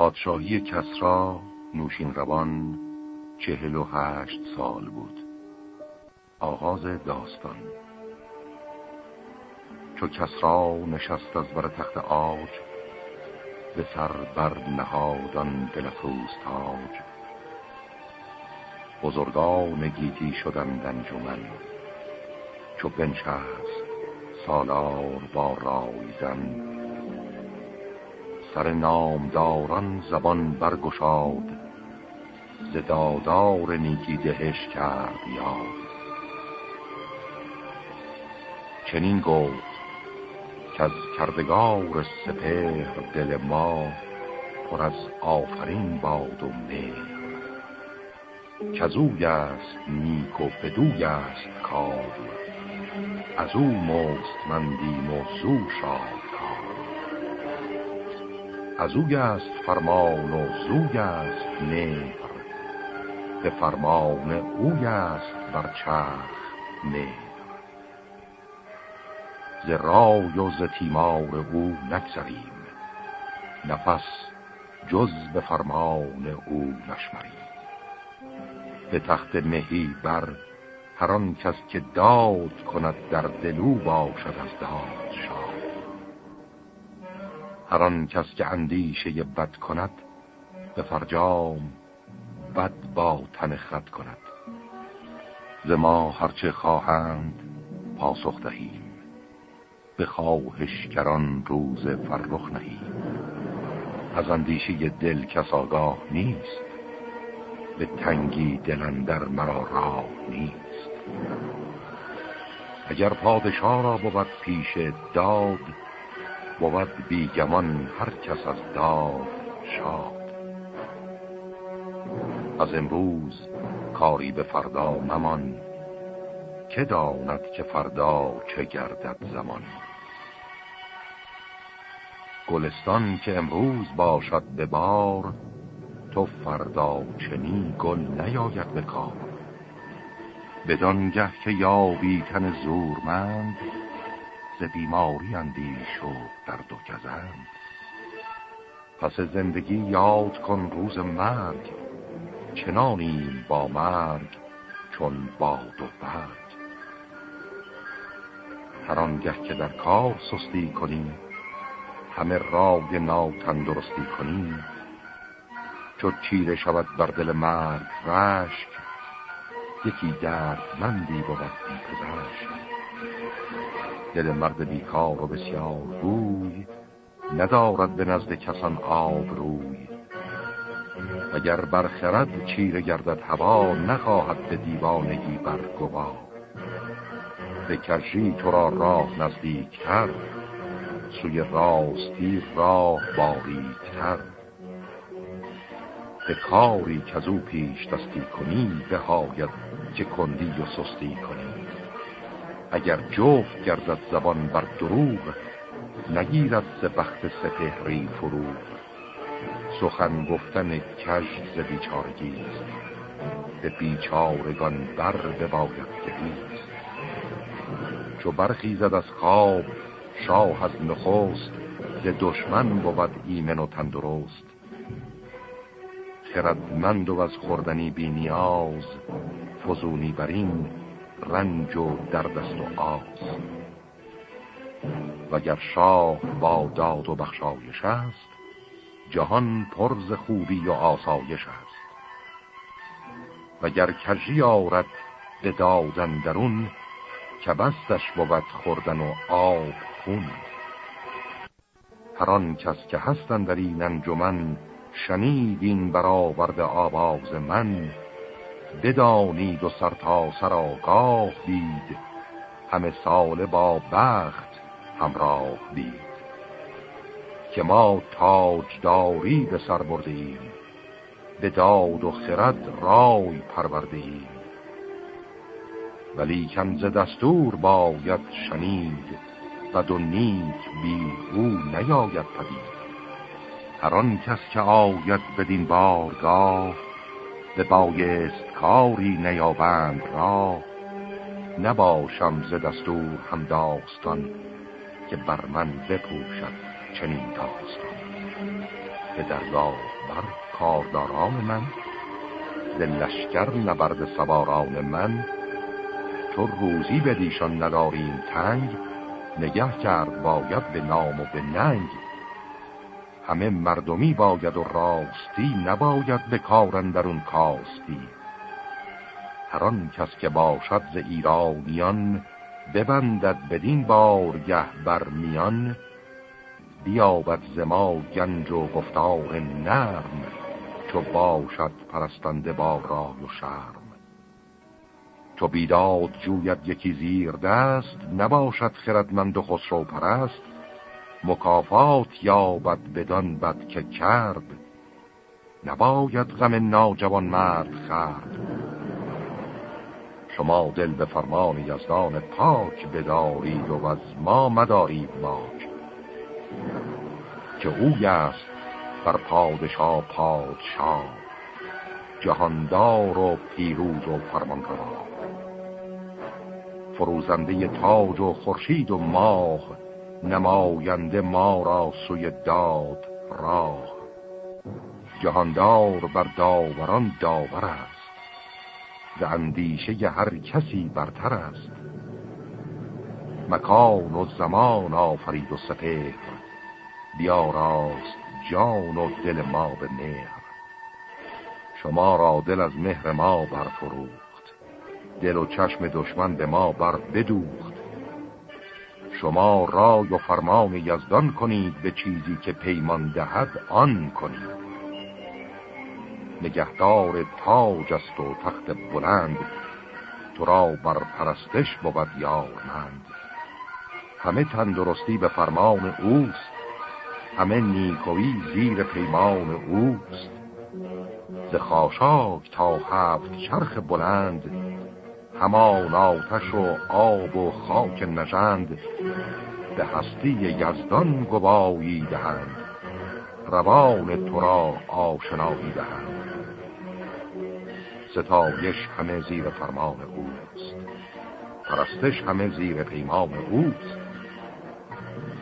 پادشاهی کسرا نوشین روان چهل و هشت سال بود. آغاز داستان. چو کسرا نشست از بر تخت آج به سر بر نهادان دلفروز تاج بزرگان گیتی شدن انجمن چو بنشست سالار با رایزن سر نامداران زبان برگشاد ز دادار نیکی دهش کرد یاد. چنین گفت که از کردگار سپهر دل ما پر از آفرین باد و مهر کزوی است نیک و بدوی است کار از او مستمندیم و زو شاد. از اوی است فرمان و زوی است مهر به فرمان اوی است بر چرخ مهر ز رای و ز تیمار او نگذریم. نفس جز به فرمان او نشمریم. به تخت مهی بر هر کس که داد کند در دلو باشد از داد. شاد هر آن کس که اندیشه بد کند به فرجام بد با تن خد کند. ز ما هرچه خواهند پاسخ دهیم به کران روز فرخ نهیم. از اندیشه دل کس آگاه نیست به تنگی دلندر مرا راه نیست. اگر پادشاه را بود پیش داد بود بیگمان هر کس از داد شاد. از امروز کاری به فردا ممان که داند که فردا چه گردد زمان. گلستان که امروز باشد به بار تو فردا چنین گل نیاید به کار. بدانگه که یابی تن زورمند ز بیماری اندیش و درد و گزند پس زندگی یاد کن روز مرگ چنانیم با مرگ چون باد و برگ. هر آنگه که در کار سستی کنی همه رای ناتندرستی کنی. چو چیره شود بر دل مرگ رشک یکی دردمندی بود بی پزشک دل مرد بیکار و بسیار گوی ندارد به نزد کسان آب روی اگر برخرد چیره گردد هوا نخواهد به دیوانگی بر گوا به کرشی تو را راه نزدیک کرد سوی راستی راه تر به کاری که از او پیش دستی کنی بهاید که کندی و سستی کنی. اگر جفت گردد زبان بر دروغ نگیرد ز بخت سپهری فروغ. سخن گفتن کژ ز بیچارگیست به بیچارگان بر بباید گریست چو برخیزد از خواب شاه از نخست ز دشمن بود ایمن و تندرست. خردمند و از خوردنی بی نیاز فزونی بر این رنج و دردست و آز وگر شاه با داد و بخشایش است جهان پرز خوبی و آسایش است. وگر کجی آرد به دادن درون که بستش بود خوردن و آب خون. هر کس که هستن در این انجمن شنید این برآورد آواز من بدانید و سر تا سر آگاه دید. همه سال با بخت همراه دید. که ما تاجداری به سر بردیم به داد و خرد رای پروردیم. ولی کم ز دستور باید شنید و دو نیک بی او نیاید پدید. هر کس که آید بدین بارگاه به بایست کاری نیابند را نباشم ز دستور هم داستان که بر من بپوشد چنین داستان. به درگاه بر کارداران من ز لشکر نبرد سواران من تو روزی بدیشان نداریم تنگ نگه کرد باید به نام و به ننگ. همه مردمی باید و راستی نباید به کارندرون کاستی. هر آن کس که باشد ز ایرانیان ببندد بدین بارگه بر میان. بیابد زما گنج و گفتار نرم چو باشد پرستنده با رای و شرم. چو بیداد جوید یکی زیر دست نباشد خردمند و خسرو پرست. مکافات یابد بدان بد که کرد نباید غم ناجوان مرد خرد شما دل به فرمان یزدان پاک بدارید و از ما مدارید باک. که اوی است بر پادشاه پادشاه جهاندار و پیروز و فرمانروا. فروزنده تاج و خورشید و ماه نماینده ما را سوی داد راه. جهاندار بر داوران داور است. ز اندیشه هر کسی برتر است. مکان و زمان آفرید و سپهر بیاراست جان و دل ما به مهر. شما را دل از مهر ما برفروخت دل و چشم دشمن به ما بر بدوخت. شما رای و فرمان یزدان کنید به چیزی که پیمان دهد آن کنید. نگهدار تاج است و تخت بلند تو را بر پرستش بود یارمند همه تندرستی به فرمان اوست همه نیکوی زیر پیمان اوست. ز خاشاک تا هفت چرخ بلند همان آتش و آب و خاک نژند. به هستی یزدان گواهی دهند روان تو را آشنایی دهند. ستایش همه زیر فرمان اوست. پرستش همه زیر پیمان اوست.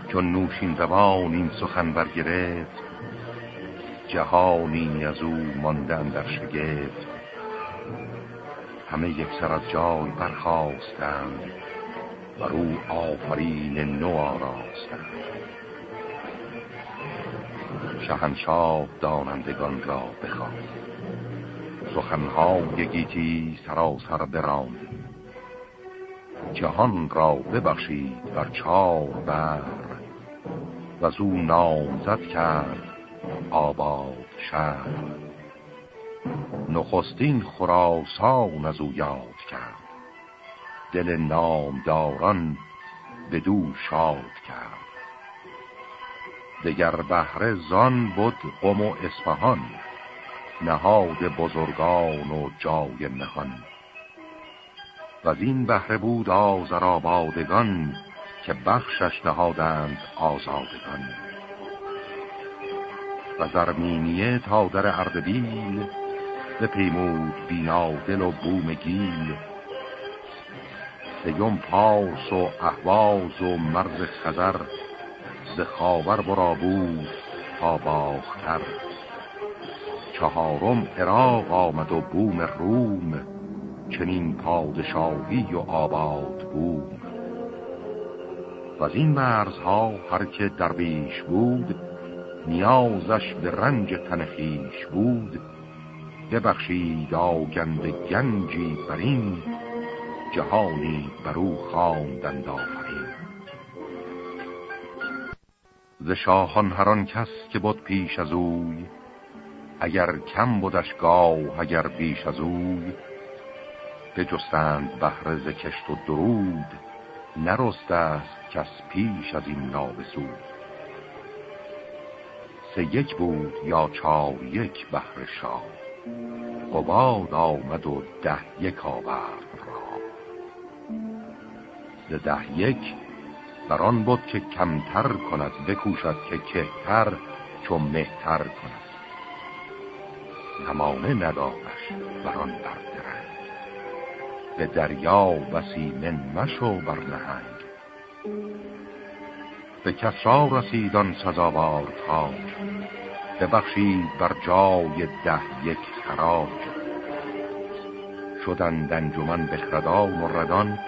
چون نوشین روان این سخن برگرفت جهانی از او ماندن در شگفت. همه یک سر از جای برخواستند و رو آفرین نو آراستند. شهنشاه دانندگان را بخواند. سخنهای گیتی سراسر براند جهان را ببخشید بر چار بر و از او نامزد کرد آباد شهر. نخستین خراسان از او یاد کرد. دل نامداران به دو شاد کرد. دگر بهره زان بود قم و اسفهان نهاد بزرگان و جای نهان. و از این بهره بود آزرابادگان که بخشش نهادند آزادگان. و زرمینیه تا در اردبیل به پیمود بینا دل و بوم گیل سیوم پاس و احواز و مرز خزر ز خاور برا بود تا باختر. چهارم عراق آمد و بوم روم چنین پادشاهی و آباد بود و از این مرزها هر که درویش بود نیازش به رنج تنخیش بود. ببخشید آگند گنجی بر این جهانی برو خواندند آفرین. ز شاهان هران کس که بود پیش از اوی اگر کم بودش گاه اگر بیش از اوی بجستند بهره ز کشت و درود نرست است کس پیش از این نابسود. سه یک بود یا چار یک بهر شاه قباد آمد و ده یک آورد را. ز ده یک بران بود که کمتر کند بکوشد که کهتر چون مهتر کند. زمانه ندانش بران بردرنگ به دریا من مشو بر نهنگ. به کسرا رسیدان سزاوار تاج. ببخشید بر جای ده یک خراج. شدند انجمن بخردان و ردان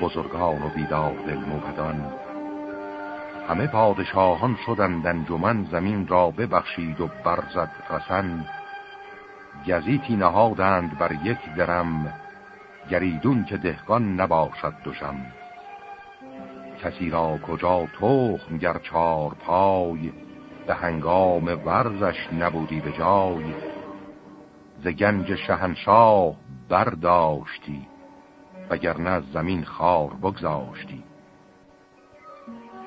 بزرگان و بیدار دل موبدان همه پادشاهان شدند انجمن زمین را ببخشید و برزد رسن. گزیتی نهادند بر یک درم گریدون که دهقان نباشد دوشم. کسی را کجا تخم گر چار پای به هنگام ورزش نبودی به جای. ز گنج شهنشاه برداشتی وگرنه زمین خار بگذاشتی.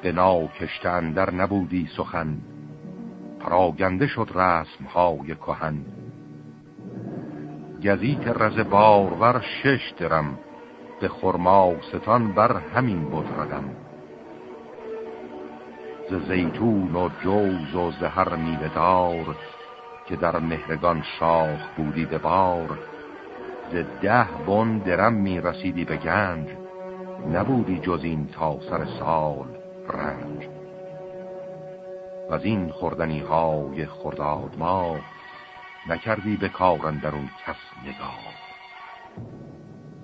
به ناکشته اندر نبودی سخن پراگنده شد رسم های کهن. گزیت رز بارور شش درم. به خرما ستان بر همین بود ردم ز زیتون و جوز و زهر میوه دار که در مهرگان شاخ بودی به بار. ز ده بن درم می رسیدی به گنج نبودی جز این تا سر سال رنج. و از این خوردنی های خرداد ما نکردی به کارن در اون کس نگاه.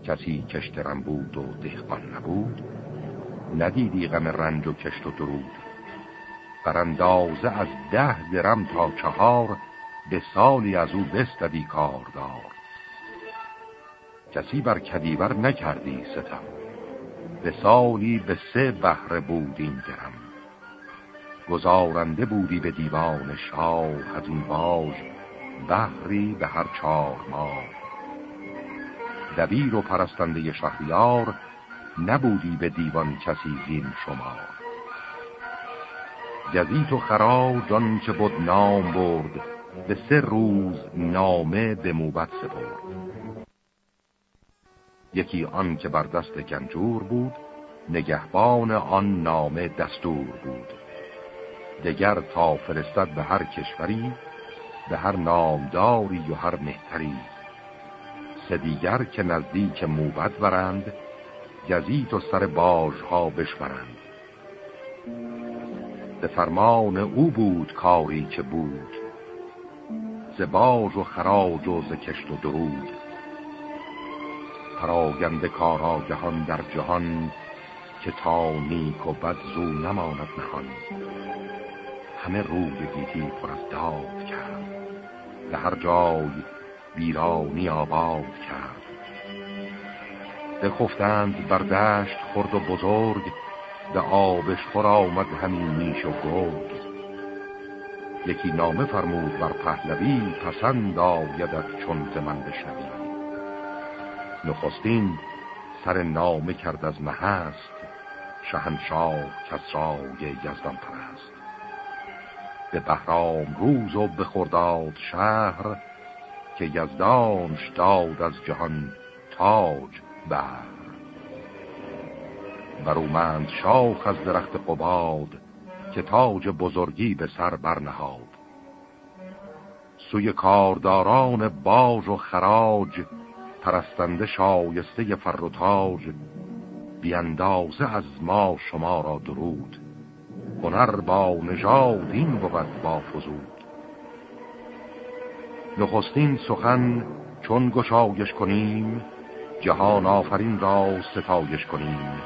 کسی کشترم بود و دهقان نبود ندیدی غم رنج و کشت و درود. بر اندازه از ده درم تا چهار به سالی از او بستدی کاردار. کسی بر کدیور نکردی ستم به سالی به سه بهره بود این درم. گزارنده بودی به دیوان شاه از این باج بحری به هر چهار ماه. دبیر و پرستنده شهریار نبودی به دیوان کسی زین شما گزیت و خراج آنچه بود نام برد به سه روز نامه به موبت سپرد. یکی آن که بر دست گنجور بود نگهبان آن نامه دستور بود. دگر تا فرستد به هر کشوری به هر نامداری و هر مهتری. سه دیگر که نزدیک موبت برند گزیت و سر باژها بشورند به فرمان او بود کاری که بود ز باج و خراج و ز کشت و درود. پراگنده کاراگهان در جهان که تا نیک و بد زو نماند نهان. همه روی گیتی پر از داد کرد. به هر جای بیرانی آباد کرد. بخفتند بر دشت خرد و بزرگ به آبش خور آمد همین میش و گرگ. یکی نامه فرمود بر پهلوی پسند آیدد چون من بشنوی. نخستین سر نامه کرد از محست شهنشاه کسرای یزدان پرست. به بهرام روز و به خرداد شهر که یزدانش داد از جهان تاج بر. برومند شاخ از درخت قباد که تاج بزرگی به سر برنهاد. سوی کارداران باج و خراج پرستنده شایسته فر و تاج بیاندازه از ما شما را درود. هنر با نژاد این بود با فزود نخستین سخن چون گشایش کنیم جهان آفرین را ستایش کنیم.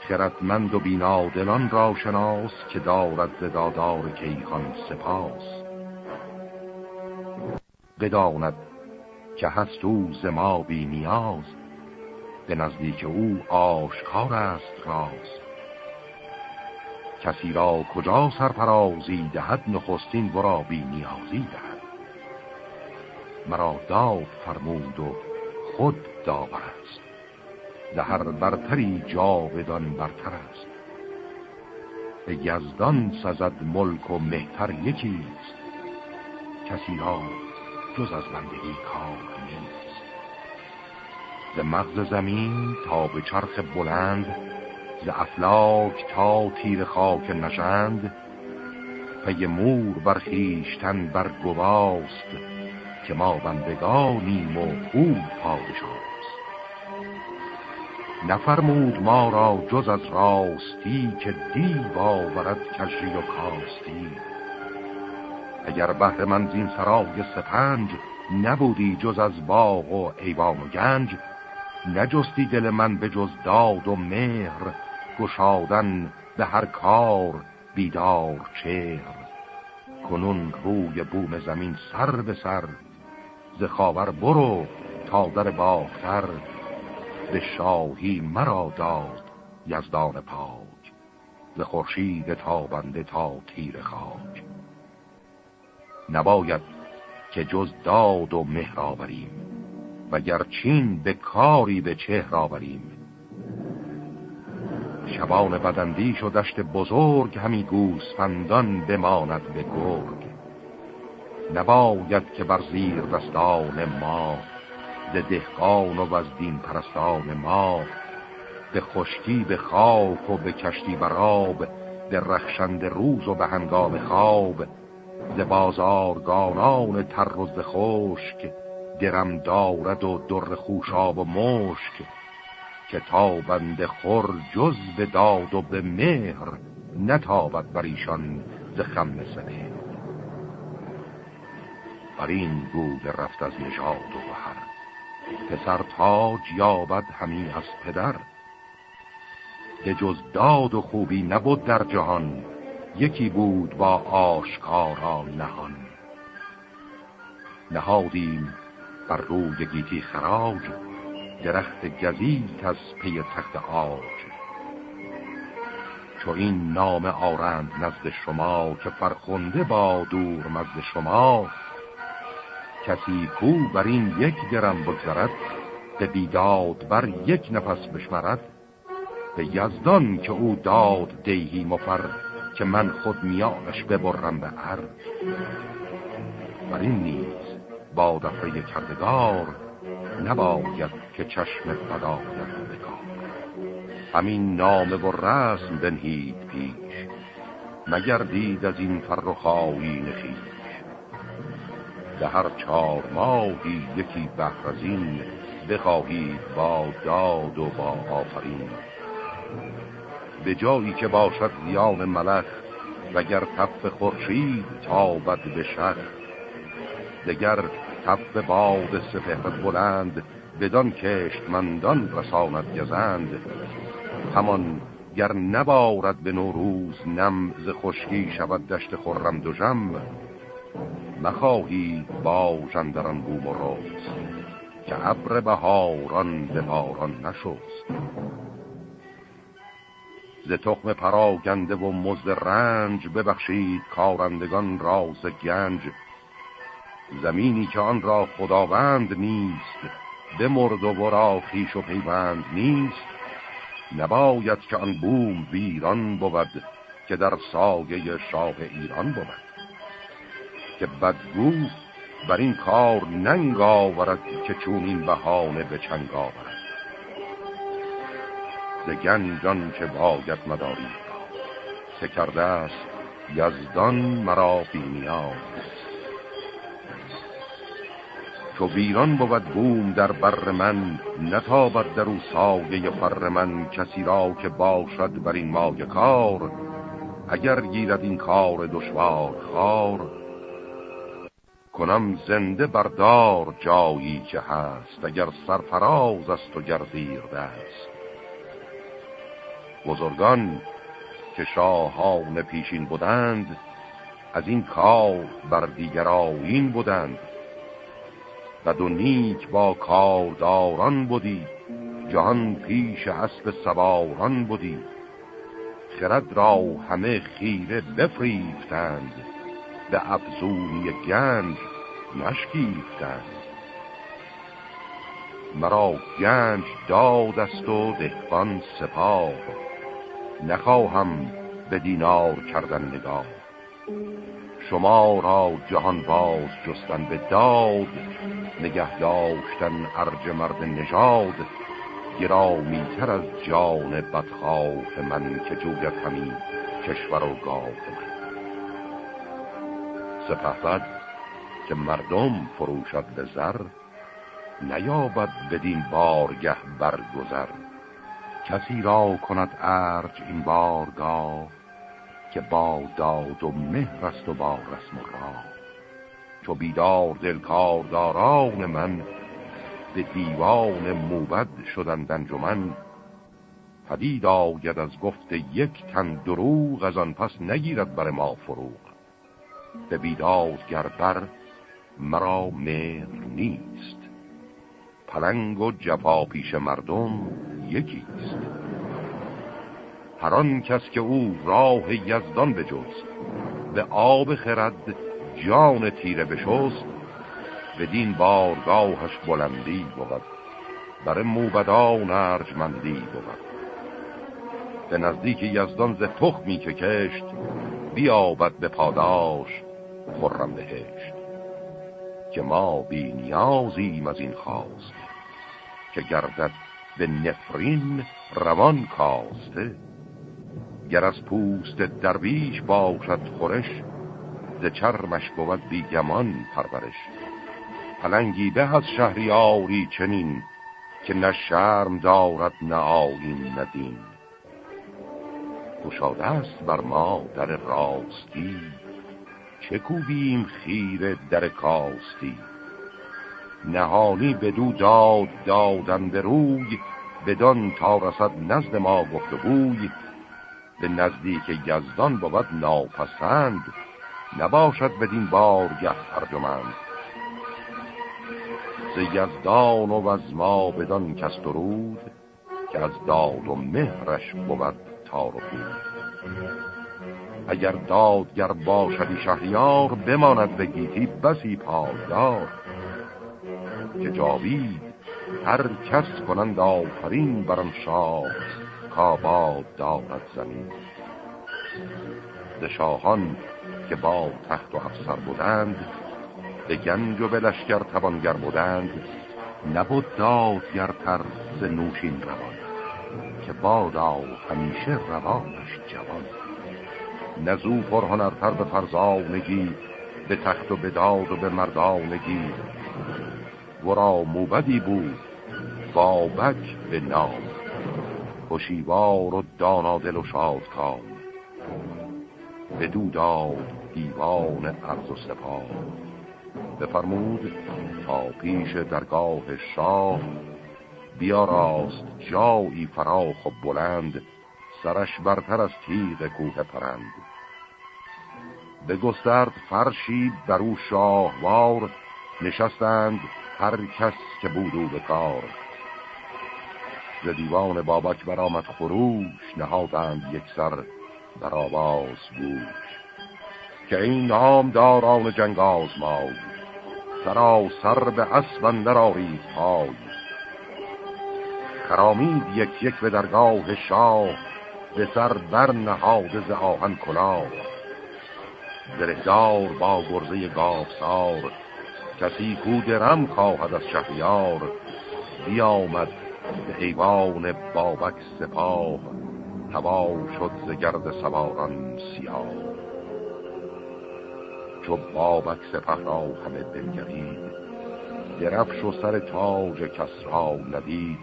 خردمند و بینادلان را شناس که دارد زدادار کیهان سپاس. بداند که هست او زما بی نیاز به نزدیک او آشکار است راز. کسی را کجا سرپرازی دهد نخستین ورا بی نیازی دهد. مرا داد فرمود و خود داور است. زهر برتری جاودان برتر است. به یزدان سزد ملک و مهتر یکیست کسی را جز از بندگی کار نیست. ز مغز زمین تا به چرخ بلند ز افلاک تا تیر خاک نشند پی مور برخیشتن بر گواست که ما بندگانیم و او پادشاست. نفرمود ما را جز از راستی که دیو آورد کشی و کاستی. اگر بهر من زین سرای سپنج نبودی جز از باغ و ایوان و گنج نجستی دل من به جز داد و مهر گشادن به هر کار بیدار چهر. کنون روی بوم زمین سر به سر ز خاور برو تا در باختر. به شاهی مرا داد یزدان پاک ز خورشید تابنده تا تیر خاک. نباید که جز داد و مهر آوریم و گرچین به کاری به چهر آوریم. شبان بدندیش و دشت بزرگ همی گوسفندان بماند به گرگ. نباید که بر زیر دستان ما ز دهقان و از دین پرستان ما به خشکی به خاک و به کشتی براب به رخشند روز و به هنگام خواب ز بازارگانان تر و ز خشک درم دارد و در خوشاب و مشک. که تابند خور جز به داد و به مهر نتابد بر ایشان ز خم سپه بر این گوی رفت از نژاد و هر پسر تاج یابد همین از پدر. به جز داد و خوبی نبود در جهان یکی بود با آشکارا نهان. نهادیم بر روی گیتی خراج درخت گزیت از پی تخت آج. چو این نام آرند نزد شما که فرخنده با دور مزد شما کسی کو بر این یک درم بگذرد به بیداد بر یک نفس بشمرد به یزدان که او داد دیهی مفر که من خود میانش ببرم به عر. بر این نیز با دفعه کردگار نباید که چشم فدایت بکار همین نام و رسم بنهید پیش مگردید از این فرخایی نخیش به هر چهار ماهی یکی بهرزین بخواهید با داد و با آفرین. به جایی که باشد زیان ملخ وگر تف خورشید تابد به شخ. دگر تف باد سفهر بلند بدان کشتمندان رساند گزند. همان گر نبارد به نوروز نم ز خشکی شود دشت خرم دو جم مخواهی با جندران بوم و روز که ابر بهاران به باران نشست. ز تخم پراگنده و مزد رنج ببخشید کارندگان راز گنج. زمینی که آن را خداوند نیست بمرد و برا خیش و پیوند نیست. نباید که آن بوم ویران بود که در سایه شاه ایران بود. که بدگو بر این کار ننگ آورد که چون این بهانه به چنگ آورد. ز گنجان که باید مداری که کرده است یزدان مرا بی نیاز. چو ویران بود بوم در بر من نتابد در او سایه فر من کسی را که باشد بر این مایه کار. اگر گیرد این کار دشوار خار کنم زنده بردار جایی که هست اگر سرفراز است و گردیر دست. بزرگان که شاهان پیشین بودند از این کار بر دیگر آین بودند. و دو نیک با کارداران بودی جهان پیش اسب سواران بودی خرد را همه خیره بفریفتند. به افزونی گنج نشکیفتند. مرا گنج داد است و دهقان سپاه. نخواهم به دینار کردن نگاه. شما را جهان باز جستن به داد. نگه داشتن ارج مرد نژاد گرامیتر از جان بدخواه من که جوید همین کشور و گاه من. سپهبد که مردم فروشد به زر نیابد بدین بارگه برگذر کسی را کند ارج این بارگاه که با داد و مهر است و با رسم و راه. چو بیدار دلکارداران من به دیوان موبد شدند انجمن پدید آید از گفت یک تن دروغ از آن پس نگیرد بر ما فروغ. به بیداد گربر مرا مهر نیست. پلنگ و جفا پیش مردم یکیست. هر آن کس که او راه یزدان بجست به آب خرد جان تیره بشست بدین بارگاهش بلندی بود بر موبدان ارجمندی بود. به نزدیک یزدان ز تخمی که کشت بیابد به پاداش خرم بهشت. که ما بی نیازیم از این خواست که گردد به نفرین روان کاسته. گر از پوست درویش باشد خورش ز چرمش بود بیگمان پرورش. پلنگی به از شهریاری چنین که نه شرم دارد نه آین ندین گشاده است بر ما در راستی چه کوبیم خیر در کاستی؟ نهانی بدو داد دادن به روی بدان تا رسد نزد ما گفت بوی به نزدیک یزدان بود ناپسند نباشد بدین بارگه ارجمند ز یزدان و از ما بدان کس درود که از داد و مهرش بود تار و اگر دادگر باشدی شهریار بماند به گیتی بسی پایدار. که جاوید هر کس کنند آفرین برم شاه کاباد دارد زمین. ز شاهان که با تخت و افسر بودند به گنج و به لشکر توانگر بودند نبود دادگرتر ز نوشین روان که بادا همیشه روانش جوان. نزو پرهنرتر به فرزانگی به تخت و به داد و به مردانگی. ورا موبدی بود بابک به نام خوشیوار و دانادل و شاد کام به دو داد دیوان عرض و سپاه بفرمود تا پیش درگاه شاه بیا راست جایی فراخ و بلند سرش برتر از تیغ کوه پرند. به گسترد فرشی بر او شاهوار نشستند هر کس که بودو به کار. ز دیوان بابک برآمد خروش نهادند یک سر در آواز گوش. که این نام داران جنگ آزمای سرا سر به اسبندر آرید پای. خرامید یک یک به درگاه شاه به سر بر نهاده ز آهن کلاه. زرهدار با گرزه گافسار کسی کو درم خواهد از شهریار. بیامد به ایوان بابک سپاه هوا شد ز گرد سواران سیاه. چو بابک سپه را همه بنگرید. درفش و سر تاج کس را ندید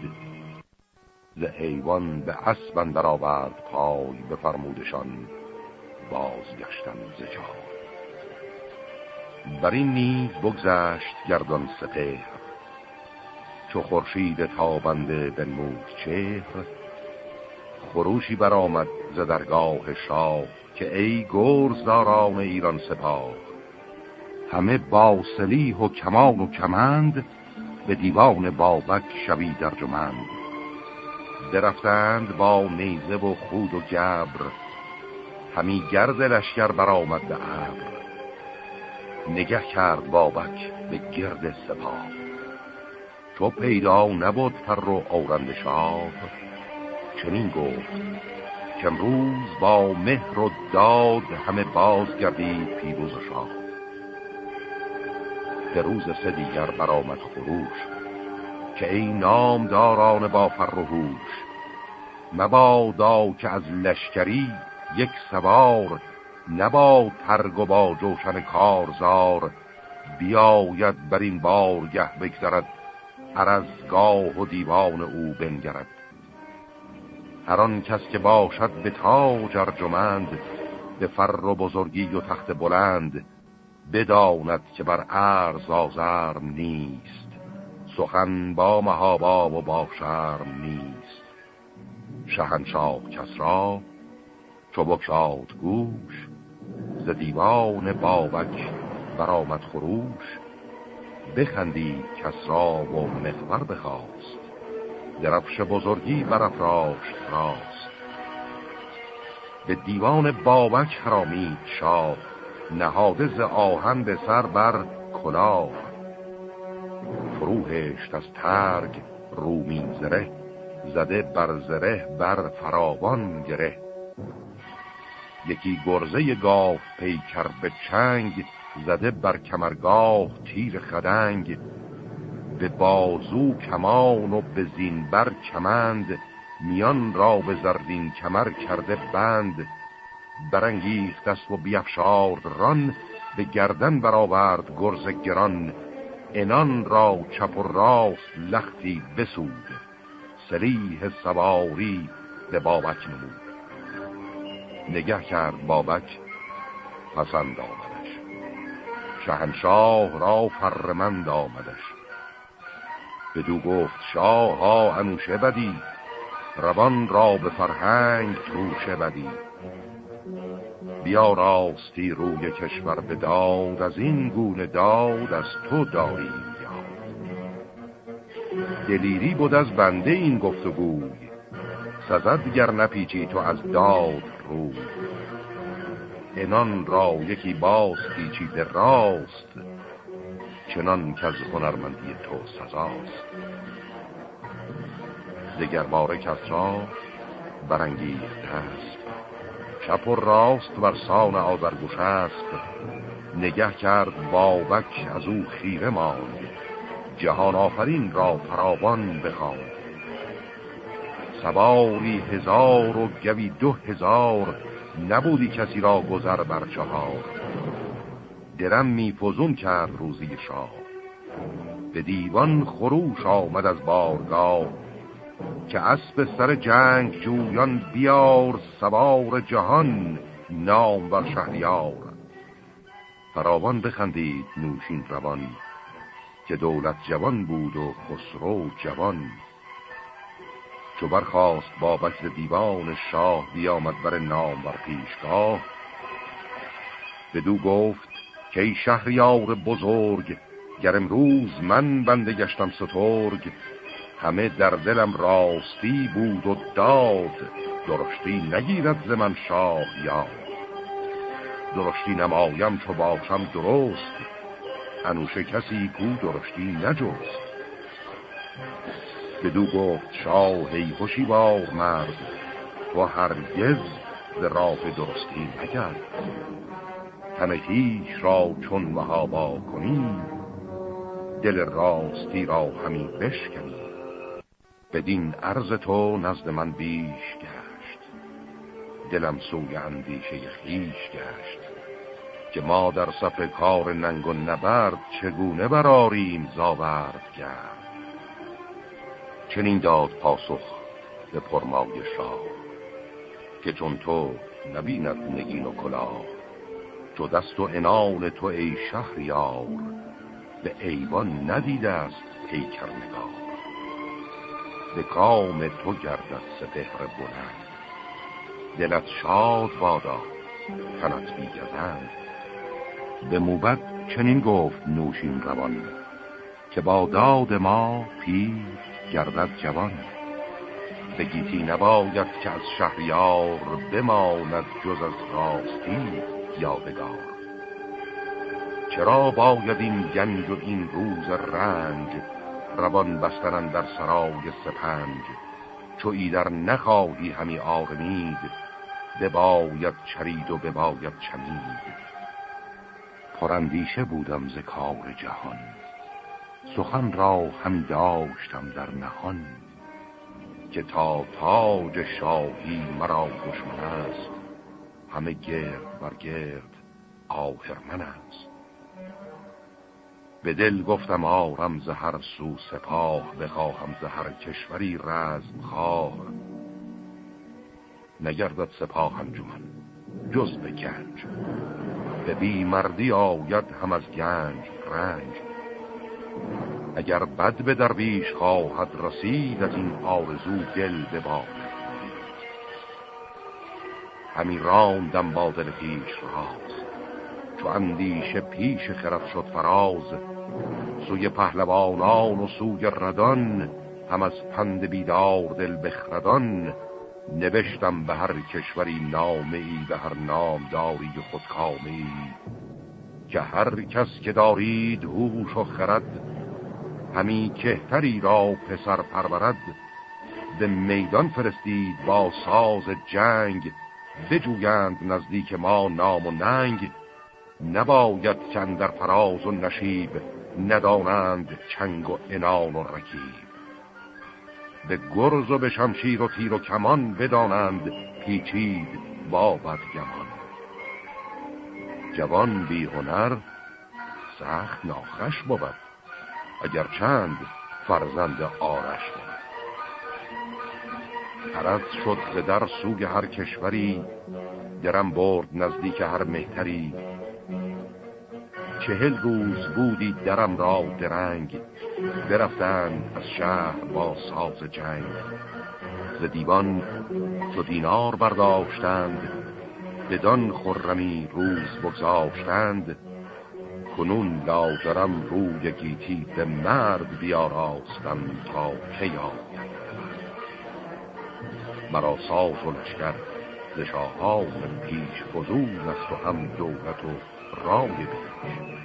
ز ایوان به اسب در آورد پای بفرمودشان بازگشتن ز جای بر این نیز بگذشت گردان سپهر. چو خورشید تابنده بنمود چهر خروشی برآمد ز درگاه شاه که ای گرزداران ایران سپاه. همه با سلیح و کمان و کمند به دیوان بابک شوی درجمند. درفتند با نیزه و خود و جبر همی گرد لشکر برآمد به ابر. نگه کرد بابک به گرد سپاه. چو پیدا نبود پر و آورند شاه. چنین گفت که امروز با مهر و داد همه باز گردید پیروز شاه. به روز سه دیگر برآمد خروش که ای نامداران با فر و هوش مبادا که از لشکری یک سوار نبا ترگ و با جوشن کارزار بیاید بر این بارگه بگذرد هر از گاه و دیوان او بنگرد. هر آن کس که باشد به تاج ارجمند به فر و بزرگی و تخت بلند بداند که بر عرض آزرم نیست. سخن با مهابا و با شرم نیست. شهنشاه کس را چو بکشاد گوش ز دیوان بابک برآمد خروش. بخندید کس را و مخبر بخواست. درفش بزرگی برافراشت راست. به دیوان بابک حرامید شاه نهاده ز آهن به سر بر کلاه. فروهشت از ترگ رومی زره زده بر زره بر فراوان گره. یکی گرزه گاف پیکر به چنگ زده بر کمرگاه تیر خدنگ. به بازو کمان و به زینبر کمند میان را به زردین کمر کرده بند. برانگیخت است و بیفشارد ران به گردن برآورد گرز گران. انان را چپ و راست لختی بسود سریح سواری به بابک نمود. نگه کرد بابک پسند آمدش. شهنشاه را فرمند آمدش. بدو گفت شاه ها انوشه بدی روان را به فرهنگ توشه بدی. بیا راستی روی کشور به داد از این گونه داد از تو داریم یاد. دلیری بود از بنده این گفتگوی سزد گر نپیچی تو از داد رو انان را یکی باز پیچیده راست چنان که از هنرمندی تو سزاست. دگر باره کس را برانگیخته است. چپ و راست ورسان آذرگوش است نگه کرد بابک از او خیره ماند. جهان آفرین را فراوان بخواند. سواری هزار و گوی دو هزار نبودی کسی را گذر بر چهار. درم میفزون کرد روزی شاه. به دیوان خروش آمد از بارگاه. که اسب سر جنگ جویان بیار سوار جهان نام بر شهریار. فراوان بخندید نوشین روان که دولت جوان بود و خسرو جوان. چو برخواست بابک دیوان شاه بیامد بر نام بر پیشگاه. بدو گفت که ای شهریار بزرگ گر امروز من بنده گشتم سترگ همه در دلم راستی بود و داد درشتی نگیرد ز من شاه یا درشتی نمایم چو باشم درست انوشه کسی کو درشتی نجست. بدو گفت شاه ای هوشیوار مرد تو هرگز ز راه درستی نگرد تن هیچ را چون مهابا کنی دل راستی را همی بشکنی. بدین عرض تو نزد من بیش گشت. دلم سوی اندیشه خیش گشت. که ما در صف کار ننگ و نبرد چگونه براریم زاورد گرد. چنین داد پاسخ به پرمای شاه که چون تو نبیند نگین و کلاه چو دست و انان تو ای شهریار به ایوان ندیده است پیکر نگاه به کام تو گردد سپهر بلند. دلت شاد بادا تنت بیگزند به موبت چنین گفت نوشین روان که با داد ما پیر گردد جوان. به گیتی نباید که از شهریار بماند جز از راستی یادگار. چرا باید این گنج و این روز رنج روان بسترن در سرای سپنج. چو ایدر نخواهی همی آرمید بباید چرید و بباید چمید. پرندیشه بودم ز کار جهان. سخن را هم داشتم در نهان. که تا تاج شاهی مرا دشمن است همه گرد بر گرد آهرمن است. به دل گفتم آرم ز هر سو سپاه بخواهم ز هر کشوری رزم خواه نگردد سپاه انجمن جز به گنج. به بی مردی آید هم از گنج رنج. اگر بد به درویش خواهد رسید از این آرزو گل بباید همی راندم با دل پیش راز چو اندیشه پیش خرد شد فراز سوی پهلوانان و سوی ردان هم از پند بیدار دل بخردان نوشتم به هر کشوری نامه به هر نام داری خودکامه ای که هر کس که دارید هوش و خرد همی کهتری را پسر پرورد. به میدان فرستید با ساز جنگ بجویند نزدیک ما نام و ننگ. نباید چند در فراز و نشیب ندانند چنگ و انان و رکیب به گرز و به شمشیر و تیر و کمان بدانند پیچید با بدگمان جوان بی هنر سخت ناخش بود. اگر چند فرزند آرش بود. عرض شد در سوگ هر کشوری درم برد نزدیک هر مهتری. چهل روز بودی درم را درنگ. برفتند از شهر با ساز جنگ. ز دیوان چو دینار برداشتند. بدان خرمی روز بگذاشتند. کنون لاجرم روی گیتی به مرد بیاراستم تا کی مرا ساز و لشکر ز شاهان پیش فزون است و هم دولت و رای بیش